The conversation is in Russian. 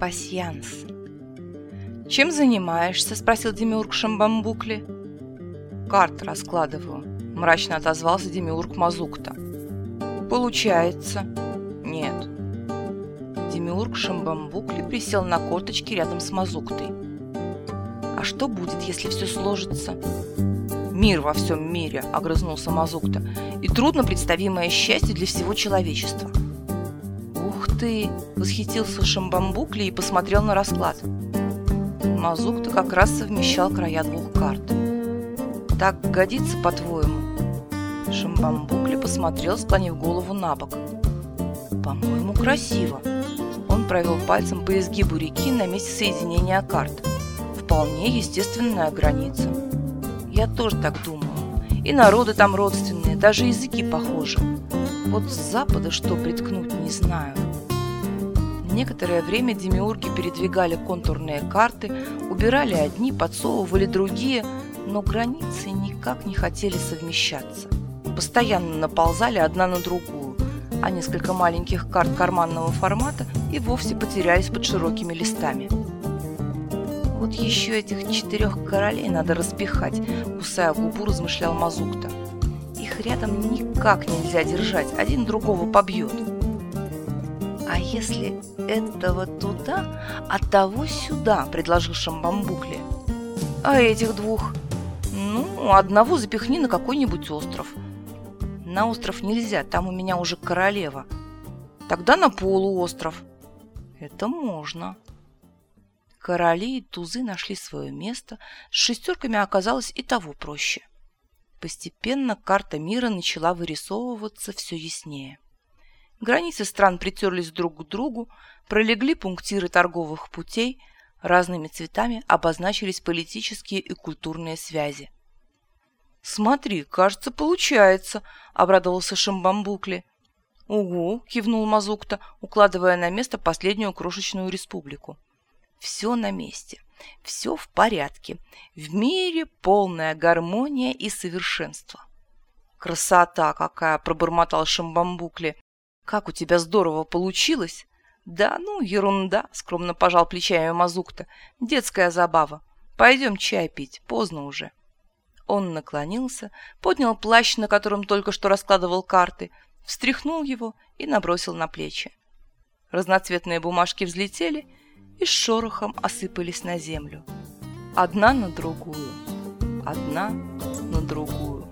Пасьянс. «Чем занимаешься?» – спросил Демиург Шамбамбукли. «Карт раскладываю», – мрачно отозвался Демиург Мазукта. «Получается?» «Нет». Демиург Шамбамбукли присел на корточки рядом с Мазуктой. «А что будет, если все сложится?» «Мир во всем мире», – огрызнулся Мазукта, – «и трудно представимое счастье для всего человечества». «Ух ты восхитился Шамбамбукли и посмотрел на расклад. Мазук-то как раз совмещал края двух карт. Так годится, по-твоему? Шамбамбукли посмотрел, склонив голову на бок. По-моему, красиво. Он провел пальцем по изгибу реки на месте соединения карт. Вполне естественная граница. Я тоже так думаю. И народы там родственные, даже языки похожи. Вот с запада что приткнуть, не знаю. Некоторое время демиурги передвигали контурные карты, убирали одни, подсовывали другие, но границы никак не хотели совмещаться. Постоянно наползали одна на другую, а несколько маленьких карт карманного формата и вовсе потерялись под широкими листами. «Вот еще этих четырех королей надо распихать», – кусая губу, размышлял Мазукта. «Их рядом никак нельзя держать, один другого побьет». А если этого туда, от а того сюда, предложил Шамбамбукли. А этих двух? Ну, одного запихни на какой-нибудь остров. На остров нельзя, там у меня уже королева. Тогда на полуостров. Это можно. Короли и тузы нашли свое место. С шестерками оказалось и того проще. Постепенно карта мира начала вырисовываться все яснее. Границы стран притерлись друг к другу, пролегли пунктиры торговых путей, разными цветами обозначились политические и культурные связи. «Смотри, кажется, получается», — обрадовался Шимбамбукли. «Угу», — кивнул Мазукта, укладывая на место последнюю крошечную республику. «Все на месте, все в порядке, в мире полная гармония и совершенство». «Красота какая!» — пробормотал Шамбамбукли как у тебя здорово получилось!» «Да ну, ерунда!» — скромно пожал плечами Мазукта. «Детская забава. Пойдем чай пить, поздно уже». Он наклонился, поднял плащ, на котором только что раскладывал карты, встряхнул его и набросил на плечи. Разноцветные бумажки взлетели и с шорохом осыпались на землю. Одна на другую, одна на другую.